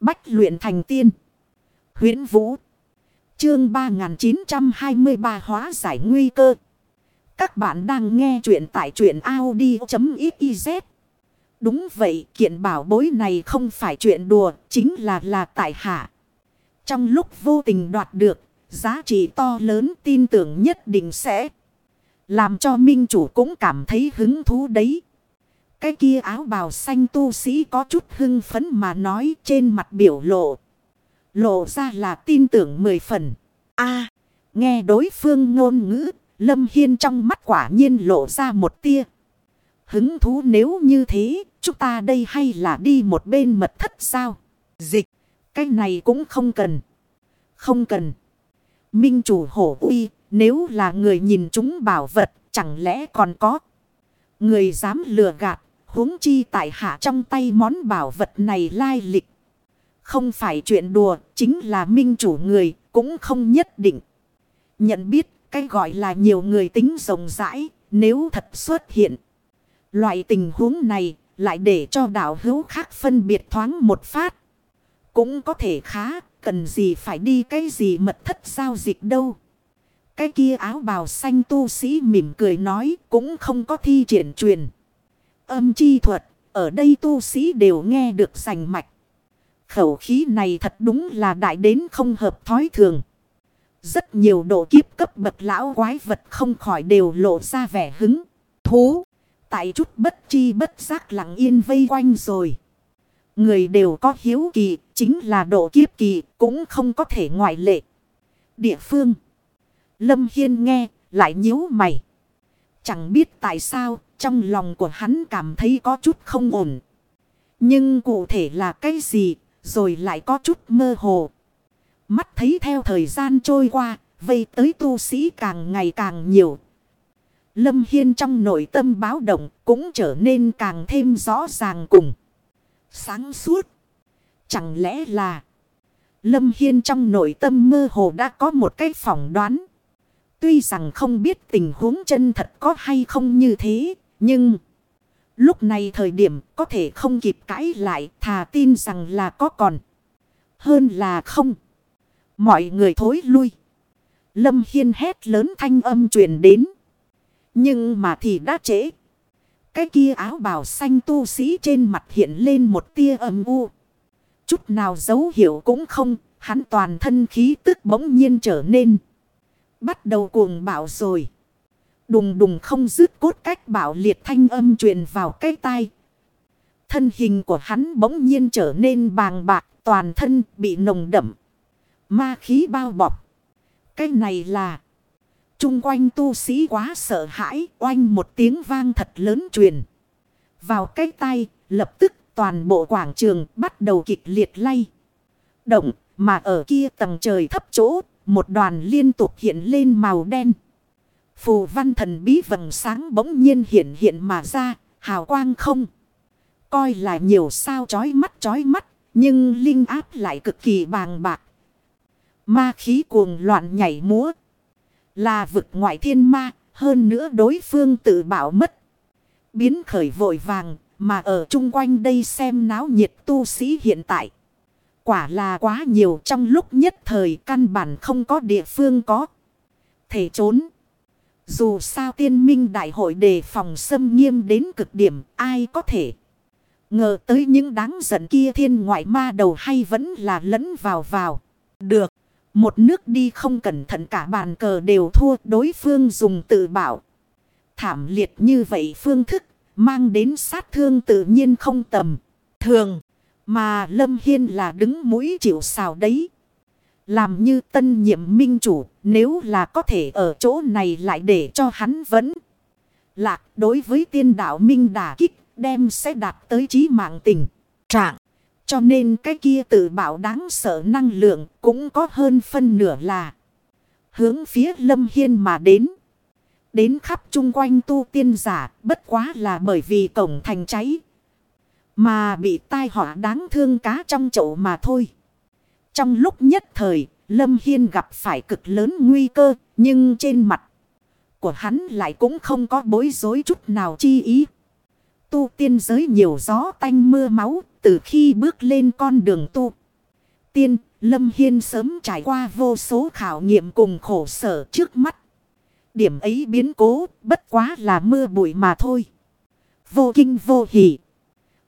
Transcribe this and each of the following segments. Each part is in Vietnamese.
Bách luyện thành tiên. huyễn Vũ. Chương 3923 hóa giải nguy cơ. Các bạn đang nghe truyện tại truyện Audi.xyz. Đúng vậy, kiện bảo bối này không phải chuyện đùa, chính là là tại hạ. Trong lúc vô tình đoạt được, giá trị to lớn tin tưởng nhất định sẽ làm cho minh chủ cũng cảm thấy hứng thú đấy. Cái kia áo bào xanh tu sĩ có chút hưng phấn mà nói trên mặt biểu lộ. Lộ ra là tin tưởng mười phần. a nghe đối phương ngôn ngữ, Lâm Hiên trong mắt quả nhiên lộ ra một tia. Hứng thú nếu như thế, chúng ta đây hay là đi một bên mật thất sao? Dịch, cái này cũng không cần. Không cần. Minh chủ hổ uy, nếu là người nhìn chúng bảo vật, chẳng lẽ còn có. Người dám lừa gạt, huống chi tại hạ trong tay món bảo vật này lai lịch. Không phải chuyện đùa, chính là minh chủ người, cũng không nhất định. Nhận biết, cái gọi là nhiều người tính rộng rãi, nếu thật xuất hiện. Loại tình huống này, lại để cho đạo hữu khác phân biệt thoáng một phát. Cũng có thể khá, cần gì phải đi cái gì mật thất giao dịch đâu. Cái kia áo bào xanh tu sĩ mỉm cười nói cũng không có thi triển truyền. Âm chi thuật, ở đây tu sĩ đều nghe được rành mạch. Khẩu khí này thật đúng là đại đến không hợp thói thường. Rất nhiều độ kiếp cấp bậc lão quái vật không khỏi đều lộ ra vẻ hứng, thú. Tại chút bất chi bất giác lặng yên vây quanh rồi. Người đều có hiếu kỳ, chính là độ kiếp kỳ, cũng không có thể ngoại lệ. Địa phương. Lâm Hiên nghe, lại nhíu mày. Chẳng biết tại sao, trong lòng của hắn cảm thấy có chút không ổn. Nhưng cụ thể là cái gì, rồi lại có chút mơ hồ. Mắt thấy theo thời gian trôi qua, vây tới tu sĩ càng ngày càng nhiều. Lâm Hiên trong nội tâm báo động cũng trở nên càng thêm rõ ràng cùng. Sáng suốt. Chẳng lẽ là Lâm Hiên trong nội tâm mơ hồ đã có một cái phỏng đoán. Tuy rằng không biết tình huống chân thật có hay không như thế, nhưng lúc này thời điểm có thể không kịp cãi lại thà tin rằng là có còn. Hơn là không. Mọi người thối lui. Lâm Hiên hét lớn thanh âm truyền đến. Nhưng mà thì đã trễ. Cái kia áo bào xanh tu sĩ trên mặt hiện lên một tia âm u. Chút nào dấu hiệu cũng không, hắn toàn thân khí tức bỗng nhiên trở nên. Bắt đầu cuồng bạo rồi. Đùng đùng không dứt cốt cách bạo liệt thanh âm truyền vào cái tai. Thân hình của hắn bỗng nhiên trở nên bàng bạc, toàn thân bị nồng đậm. Ma khí bao bọc. Cái này là... Trung quanh tu sĩ quá sợ hãi, oanh một tiếng vang thật lớn truyền. Vào cái tay, lập tức toàn bộ quảng trường bắt đầu kịch liệt lay. Động, mà ở kia tầng trời thấp chỗ, một đoàn liên tục hiện lên màu đen. Phù văn thần bí vầng sáng bỗng nhiên hiện hiện mà ra, hào quang không. Coi là nhiều sao chói mắt chói mắt, nhưng linh áp lại cực kỳ bàng bạc. Ma khí cuồng loạn nhảy múa. Là vực ngoại thiên ma, hơn nữa đối phương tự bảo mất. Biến khởi vội vàng, mà ở chung quanh đây xem náo nhiệt tu sĩ hiện tại. Quả là quá nhiều trong lúc nhất thời căn bản không có địa phương có. Thể trốn. Dù sao tiên minh đại hội đề phòng xâm nghiêm đến cực điểm, ai có thể. Ngờ tới những đáng giận kia thiên ngoại ma đầu hay vẫn là lẫn vào vào. Được. Một nước đi không cẩn thận cả bàn cờ đều thua, đối phương dùng tự bảo. Thảm liệt như vậy phương thức, mang đến sát thương tự nhiên không tầm. Thường, mà Lâm Hiên là đứng mũi chịu xào đấy. Làm như tân nhiệm minh chủ, nếu là có thể ở chỗ này lại để cho hắn vẫn. Lạc đối với tiên đạo minh đả kích, đem sẽ đạt tới trí mạng tình, trạng. Cho nên cái kia tự bảo đáng sợ năng lượng cũng có hơn phân nửa là hướng phía Lâm Hiên mà đến. Đến khắp chung quanh tu tiên giả, bất quá là bởi vì cổng thành cháy. Mà bị tai họa đáng thương cá trong chậu mà thôi. Trong lúc nhất thời, Lâm Hiên gặp phải cực lớn nguy cơ, nhưng trên mặt của hắn lại cũng không có bối rối chút nào chi ý. Tu tiên giới nhiều gió tanh mưa máu, từ khi bước lên con đường tu. tiên, Lâm Hiên sớm trải qua vô số khảo nghiệm cùng khổ sở trước mắt. Điểm ấy biến cố, bất quá là mưa bụi mà thôi. Vô kinh vô hỷ.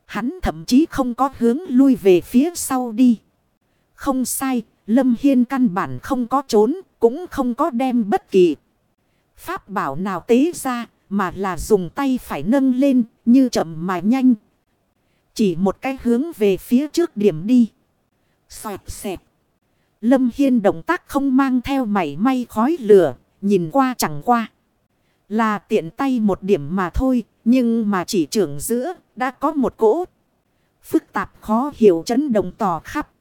Hắn thậm chí không có hướng lui về phía sau đi. Không sai, Lâm Hiên căn bản không có trốn, cũng không có đem bất kỳ. Pháp bảo nào tế ra, mà là dùng tay phải nâng lên, như chậm mà nhanh. Chỉ một cái hướng về phía trước điểm đi. Xoẹt xẹt. Lâm Hiên động tác không mang theo mảy may khói lửa, nhìn qua chẳng qua. Là tiện tay một điểm mà thôi, nhưng mà chỉ trưởng giữa, đã có một cỗ. Phức tạp khó hiểu chấn động tỏ khắp.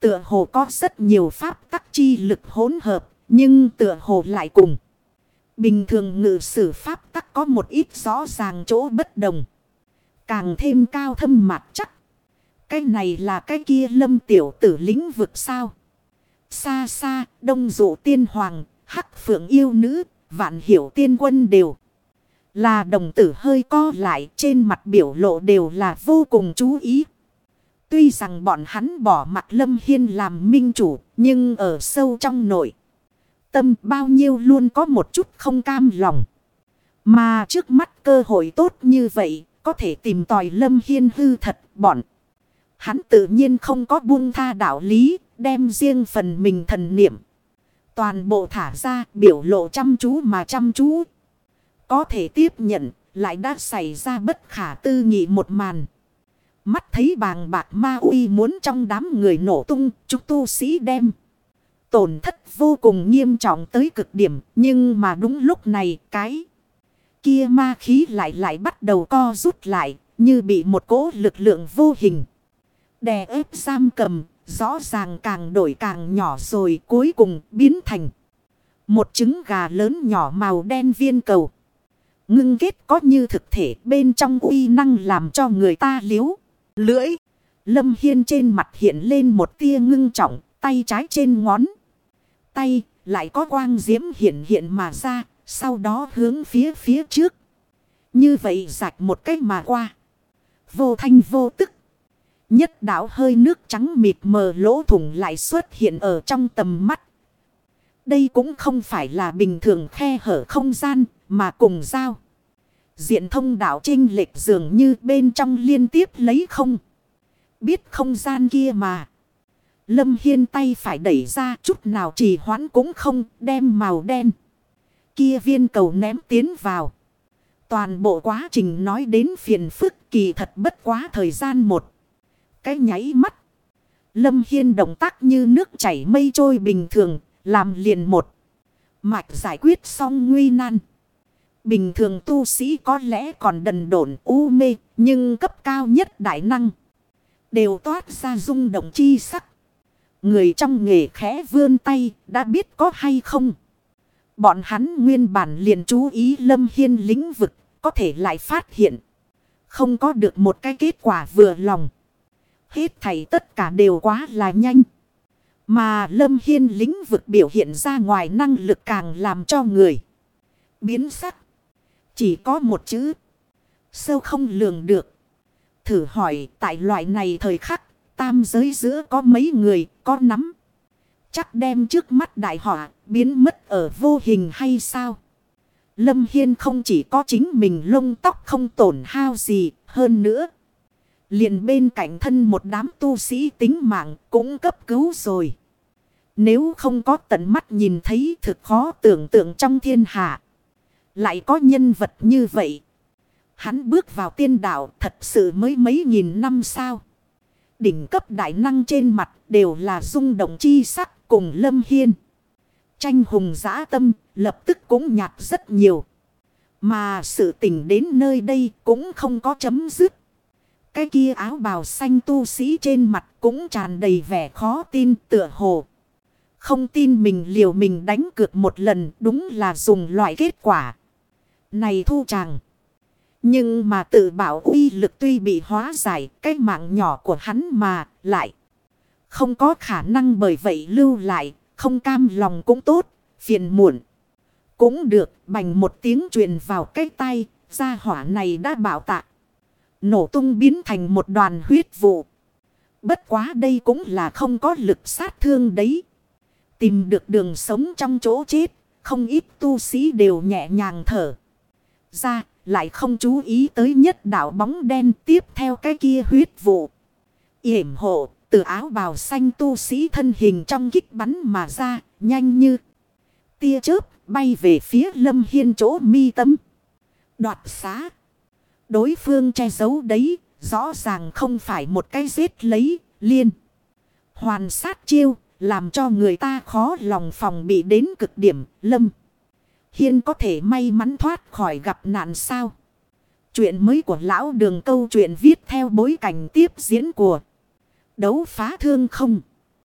Tựa hồ có rất nhiều pháp tắc chi lực hỗn hợp, nhưng tựa hồ lại cùng. Bình thường ngự sử pháp tắc có một ít rõ ràng chỗ bất đồng. Càng thêm cao thâm mặt chắc. Cái này là cái kia lâm tiểu tử lĩnh vực sao. Xa xa, đông dụ tiên hoàng, hắc phượng yêu nữ, vạn hiểu tiên quân đều. Là đồng tử hơi co lại trên mặt biểu lộ đều là vô cùng chú ý. Tuy rằng bọn hắn bỏ mặt Lâm Hiên làm minh chủ, nhưng ở sâu trong nội. Tâm bao nhiêu luôn có một chút không cam lòng. Mà trước mắt cơ hội tốt như vậy, có thể tìm tòi Lâm Hiên hư thật bọn. Hắn tự nhiên không có buông tha đạo lý, đem riêng phần mình thần niệm. Toàn bộ thả ra biểu lộ chăm chú mà chăm chú. Có thể tiếp nhận, lại đã xảy ra bất khả tư nghị một màn. Mắt thấy bàng bạc ma uy muốn trong đám người nổ tung, chúng tu sĩ đem. Tổn thất vô cùng nghiêm trọng tới cực điểm, nhưng mà đúng lúc này cái kia ma khí lại lại bắt đầu co rút lại, như bị một cỗ lực lượng vô hình. Đè ép giam cầm, rõ ràng càng đổi càng nhỏ rồi cuối cùng biến thành một trứng gà lớn nhỏ màu đen viên cầu. Ngưng kết có như thực thể bên trong uy năng làm cho người ta liếu. Lưỡi. Lâm Hiên trên mặt hiện lên một tia ngưng trọng. Tay trái trên ngón. Tay lại có quang diễm hiện hiện mà ra. Sau đó hướng phía phía trước. Như vậy rạch một cách mà qua. Vô thanh vô tức. Nhất đảo hơi nước trắng mịt mờ lỗ thủng lại xuất hiện ở trong tầm mắt. Đây cũng không phải là bình thường khe hở không gian mà cùng giao. Diện thông đạo trinh lệch dường như bên trong liên tiếp lấy không. Biết không gian kia mà. Lâm Hiên tay phải đẩy ra chút nào trì hoãn cũng không đem màu đen. Kia viên cầu ném tiến vào. Toàn bộ quá trình nói đến phiền phức kỳ thật bất quá thời gian một. Cái nháy mắt. Lâm Hiên động tác như nước chảy mây trôi bình thường, làm liền một. Mạch giải quyết xong nguy nan. Bình thường tu sĩ có lẽ còn đần độn u mê, nhưng cấp cao nhất đại năng. Đều toát ra rung động chi sắc. Người trong nghề khẽ vươn tay, đã biết có hay không. Bọn hắn nguyên bản liền chú ý lâm hiên lĩnh vực, có thể lại phát hiện. Không có được một cái kết quả vừa lòng. Hết thảy tất cả đều quá là nhanh. Mà Lâm Hiên lĩnh vực biểu hiện ra ngoài năng lực càng làm cho người biến sắc. Chỉ có một chữ. Sâu không lường được. Thử hỏi tại loại này thời khắc, tam giới giữa có mấy người có nắm. Chắc đem trước mắt đại họa biến mất ở vô hình hay sao? Lâm Hiên không chỉ có chính mình lông tóc không tổn hao gì hơn nữa. Liền bên cạnh thân một đám tu sĩ tính mạng cũng cấp cứu rồi. Nếu không có tận mắt nhìn thấy thực khó tưởng tượng trong thiên hạ. Lại có nhân vật như vậy. Hắn bước vào tiên đạo thật sự mới mấy nghìn năm sao. Đỉnh cấp đại năng trên mặt đều là rung động chi sắc cùng lâm hiên. Tranh hùng giã tâm lập tức cũng nhạt rất nhiều. Mà sự tình đến nơi đây cũng không có chấm dứt. Cái kia áo bào xanh tu sĩ trên mặt cũng tràn đầy vẻ khó tin tựa hồ. Không tin mình liều mình đánh cược một lần đúng là dùng loại kết quả. Này thu chàng. Nhưng mà tự bảo uy lực tuy bị hóa giải, cái mạng nhỏ của hắn mà lại. Không có khả năng bởi vậy lưu lại. Không cam lòng cũng tốt. Phiền muộn. Cũng được, bành một tiếng truyền vào cái tay. Gia hỏa này đã bảo tạ. Nổ tung biến thành một đoàn huyết vụ. Bất quá đây cũng là không có lực sát thương đấy. Tìm được đường sống trong chỗ chết. Không ít tu sĩ đều nhẹ nhàng thở. Ra lại không chú ý tới nhất đạo bóng đen tiếp theo cái kia huyết vụ. yểm hộ từ áo bào xanh tu sĩ thân hình trong kích bắn mà ra nhanh như tia chớp bay về phía lâm hiên chỗ mi tâm. Đoạt xá. Đối phương che giấu đấy rõ ràng không phải một cái giết lấy liên. Hoàn sát chiêu làm cho người ta khó lòng phòng bị đến cực điểm, lâm. Hiên có thể may mắn thoát khỏi gặp nạn sao. Chuyện mới của lão đường câu chuyện viết theo bối cảnh tiếp diễn của đấu phá thương không.